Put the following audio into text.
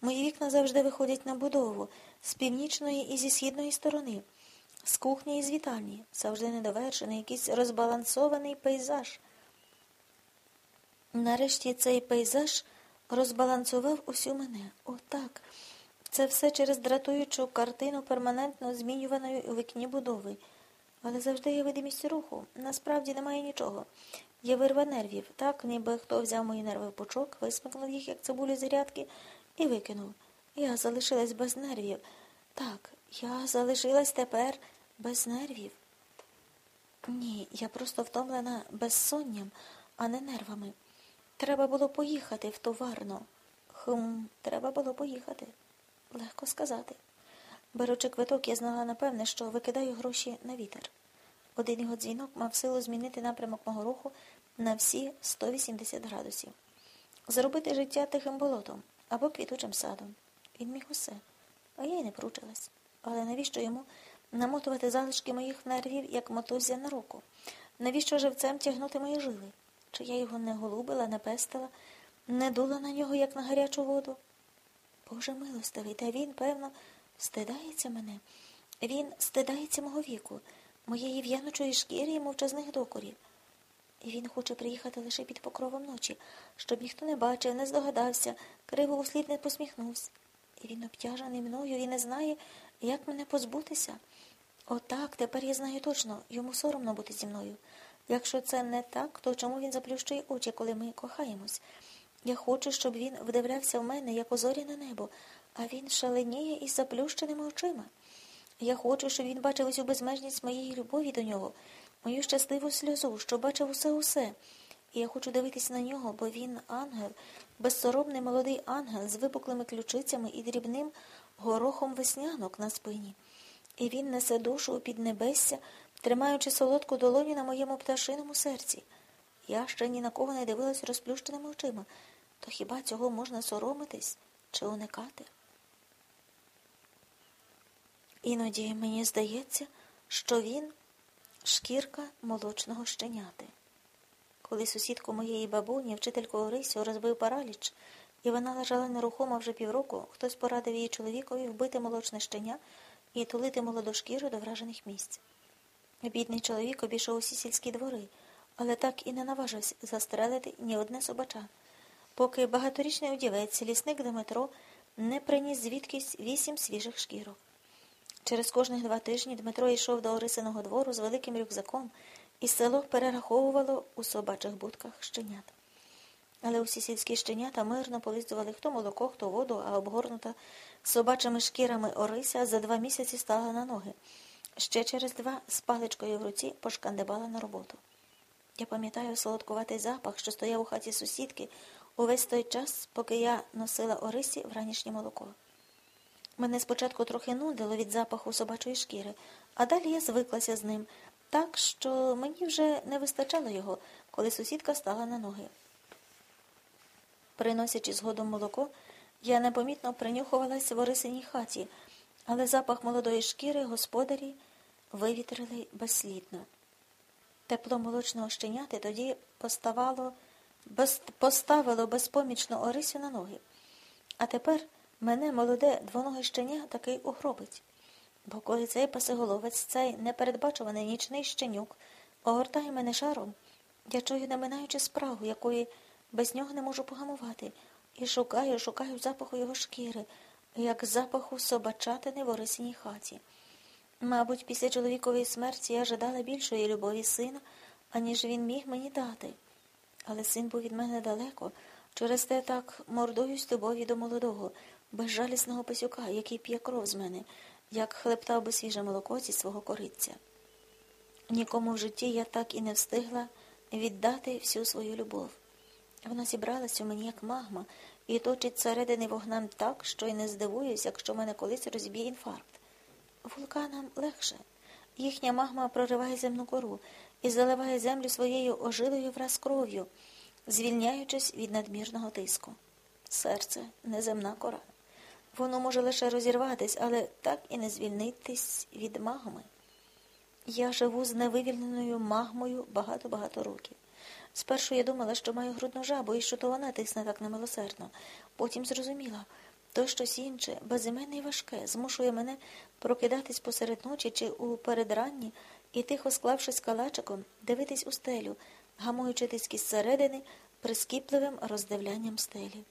Мої вікна завжди виходять на будову з північної і зі східної сторони, з кухні і з вітальні, завжди недовершений, якийсь розбалансований пейзаж. Нарешті цей пейзаж розбалансував усю мене. Отак. Це все через дратуючу картину перманентно змінюваної у вікні будови. Але завжди є видимість руху. Насправді немає нічого. Є вирва нервів, так, ніби хто взяв мої нерви в пучок, висмикнув їх, як цибулю з рядки, і викинув. Я залишилась без нервів. Так, я залишилась тепер без нервів. Ні, я просто втомлена безсонням, а не нервами. Треба було поїхати в товарно. Хм, треба було поїхати. Легко сказати. Беручи квиток, я знала напевне, що викидаю гроші на вітер. Один його дзвінок мав силу змінити напрямок мого руху на всі 180 градусів, зробити життя тихим болотом або квітучим садом. Він міг усе, а я й не пручилась. Але навіщо йому намотувати залишки моїх нервів, як мотузя на руку? Навіщо живцем тягнути мої жили? Чи я його не голубила, не пестила, не дула на нього, як на гарячу воду? Боже милостивий, та він, певно, стидається мене. Він стидається мого віку, моєї в'яночої шкіри і мовчазних докорів. І він хоче приїхати лише під покровом ночі, щоб ніхто не бачив, не здогадався, криво услід не посміхнувся. І він обтяжений мною і не знає, як мене позбутися. Отак, тепер я знаю точно, йому соромно бути зі мною. Якщо це не так, то чому він заплющує очі, коли ми кохаємось? Я хочу, щоб він вдивлявся в мене, як озорі на небо, а він шаленіє із заплющеними очима. Я хочу, щоб він бачив усю безмежність моєї любові до нього, мою щасливу сльозу, що бачив усе усе. І я хочу дивитися на нього, бо він ангел, безсоромний молодий ангел з випуклими ключицями і дрібним горохом веснянок на спині. І він несе душу у піднебесся, тримаючи солодку долоню на моєму пташиному серці. Я ще ні на кого не дивилась розплющеними очима. То хіба цього можна соромитись чи уникати? Іноді мені здається, що він шкірка молочного щеняти. Коли сусідку моєї бабуні, вчительку Орисю, розбив параліч, і вона лежала нерухомо вже півроку, хтось порадив її чоловікові вбити молочне щеня і тулити молоду шкіру до вражених місць. Бідний чоловік обійшов усі сільські двори, але так і не наважився застрелити ні одне собача, поки багаторічний удівець, лісник Дмитро, не приніс звідкись вісім свіжих шкірок. Через кожних два тижні Дмитро йшов до Орисиного двору з великим рюкзаком, і село перераховувало у собачих будках щенят. Але усі сільські щенята мирно повіздували хто молоко, хто воду, а обгорнута собачими шкірами Орися за два місяці стала на ноги. Ще через два з паличкою в руці пошкандибала на роботу. Я пам'ятаю солодкуватий запах, що стояв у хаті сусідки увесь той час, поки я носила Орисі вранішнє молоко. Мене спочатку трохи нудило від запаху собачої шкіри, а далі я звиклася з ним, так що мені вже не вистачало його, коли сусідка стала на ноги. Приносячи згодом молоко, я непомітно принюхувалася в Орисиній хаті, але запах молодої шкіри господарі вивітрили безслідно. Тепло молочного щеняти тоді поставало, без, поставило безпомічно Орисю на ноги. А тепер мене молоде двоноге щеня такий угробить. Бо коли цей пасиголовець, цей непередбачуваний нічний щенюк огортає мене шаром, я чую, наминаючи справу, якої без нього не можу погамувати, і шукаю, шукаю запаху його шкіри, як запаху собачатини в Орисиній хаті. Мабуть, після чоловікової смерті я жадала більшої любові сина, аніж він міг мені дати. Але син був від мене далеко, через те так мордуюсь любові до молодого, безжалісного пасюка, який п'є кров з мене, як хлептав би свіже молоко зі свого кориця. Нікому в житті я так і не встигла віддати всю свою любов. Вона зібралась у мені, як магма, і точить середини вогнем так, що й не здивуюсь, якщо мене колись розіб'є інфаркт. Вулканам легше. Їхня магма прориває земну кору і заливає землю своєю ожилою враз кров'ю, звільняючись від надмірного тиску. Серце неземна кора. Воно може лише розірватись, але так і не звільнитись від магми. Я живу з невивільненою магмою багато-багато років. Спершу я думала, що маю грудну жабу і що то вона тисне так немилосердно. Потім зрозуміла, То щось інше, безіменне і важке, змушує мене прокидатись посеред ночі чи у передранні і, тихо склавшись калачиком, дивитись у стелю, гамуючи тиски зсередини прискіпливим роздивлянням стелі.